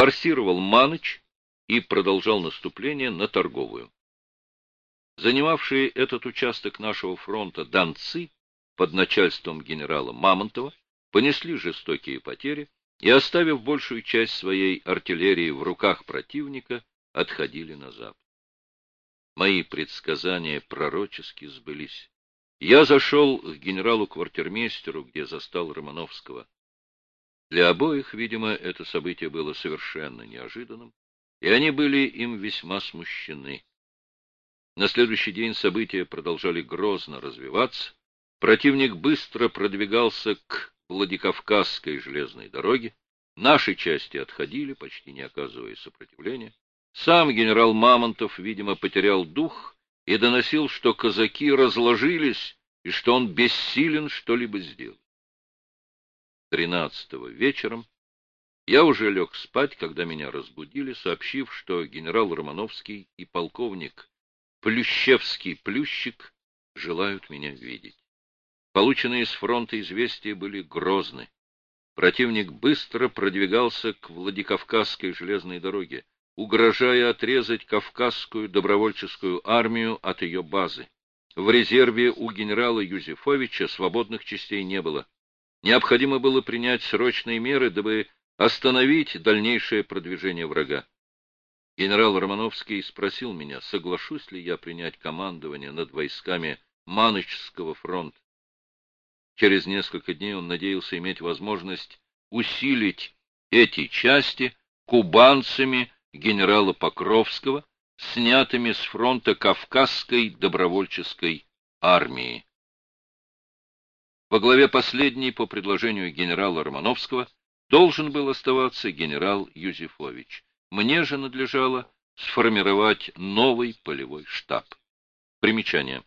форсировал Маныч и продолжал наступление на торговую. Занимавшие этот участок нашего фронта донцы под начальством генерала Мамонтова понесли жестокие потери и, оставив большую часть своей артиллерии в руках противника, отходили на запад. Мои предсказания пророчески сбылись. Я зашел к генералу-квартирмейстеру, где застал Романовского. Для обоих, видимо, это событие было совершенно неожиданным, и они были им весьма смущены. На следующий день события продолжали грозно развиваться. Противник быстро продвигался к Владикавказской железной дороге. Наши части отходили, почти не оказывая сопротивления. Сам генерал Мамонтов, видимо, потерял дух и доносил, что казаки разложились и что он бессилен что-либо сделать. Тринадцатого вечером я уже лег спать, когда меня разбудили, сообщив, что генерал Романовский и полковник Плющевский-Плющик желают меня видеть. Полученные с фронта известия были грозны. Противник быстро продвигался к Владикавказской железной дороге угрожая отрезать Кавказскую добровольческую армию от ее базы. В резерве у генерала Юзефовича свободных частей не было. Необходимо было принять срочные меры, дабы остановить дальнейшее продвижение врага. Генерал Романовский спросил меня, соглашусь ли я принять командование над войсками Манычского фронта. Через несколько дней он надеялся иметь возможность усилить эти части кубанцами генерала Покровского, снятыми с фронта Кавказской добровольческой армии. Во главе последней, по предложению генерала Романовского, должен был оставаться генерал Юзефович. Мне же надлежало сформировать новый полевой штаб. Примечание.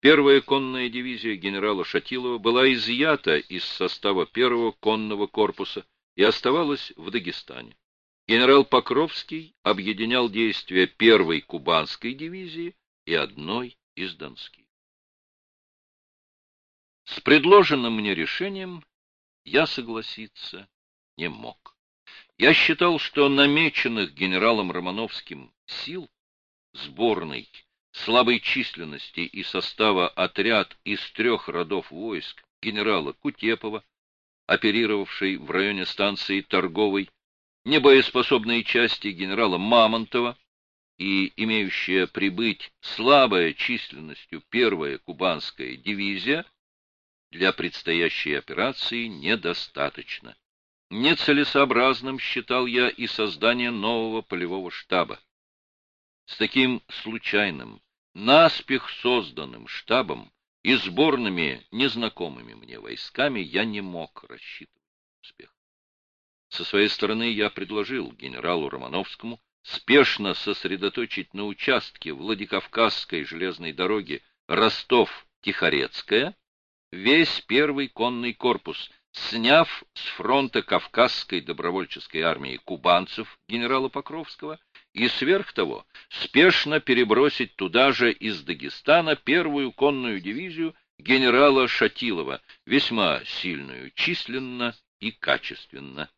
Первая конная дивизия генерала Шатилова была изъята из состава первого конного корпуса и оставалась в Дагестане. Генерал Покровский объединял действия первой кубанской дивизии и одной из донских. С предложенным мне решением я согласиться не мог. Я считал, что намеченных генералом Романовским сил сборной слабой численности и состава отряд из трех родов войск генерала Кутепова, оперировавший в районе станции Торговой, небоеспособные части генерала Мамонтова и имеющая прибыть слабая численностью первая кубанская дивизия для предстоящей операции недостаточно. Нецелесообразным считал я и создание нового полевого штаба. С таким случайным, наспех созданным штабом и сборными незнакомыми мне войсками я не мог рассчитывать успех. Со своей стороны я предложил генералу Романовскому спешно сосредоточить на участке Владикавказской железной дороги Ростов-Тихорецкая весь первый конный корпус, сняв с фронта Кавказской добровольческой армии кубанцев генерала Покровского и сверх того спешно перебросить туда же из Дагестана первую конную дивизию генерала Шатилова, весьма сильную численно и качественно.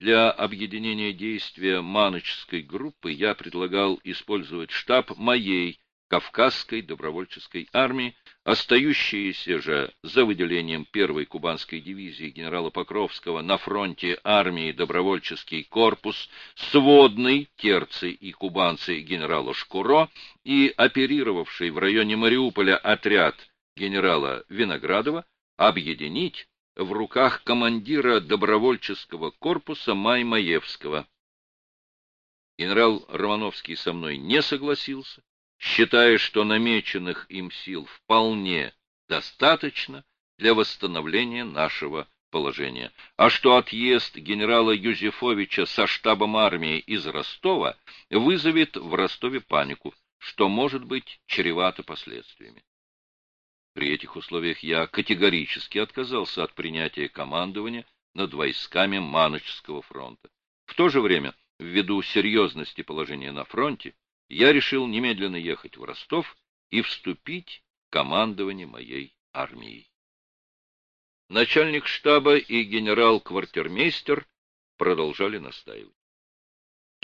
Для объединения действия Маночской группы я предлагал использовать штаб моей Кавказской добровольческой армии, остающиеся же за выделением первой кубанской дивизии генерала Покровского на фронте армии добровольческий корпус, сводный терцы и кубанцы генерала Шкуро и оперировавший в районе Мариуполя отряд генерала Виноградова объединить в руках командира добровольческого корпуса Маймаевского. Генерал Романовский со мной не согласился, считая, что намеченных им сил вполне достаточно для восстановления нашего положения, а что отъезд генерала Юзефовича со штабом армии из Ростова вызовет в Ростове панику, что может быть чревато последствиями. При этих условиях я категорически отказался от принятия командования над войсками Маночского фронта. В то же время, ввиду серьезности положения на фронте, я решил немедленно ехать в Ростов и вступить в командование моей армией. Начальник штаба и генерал-квартирмейстер продолжали настаивать.